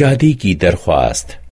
शादी की दरख्वास्त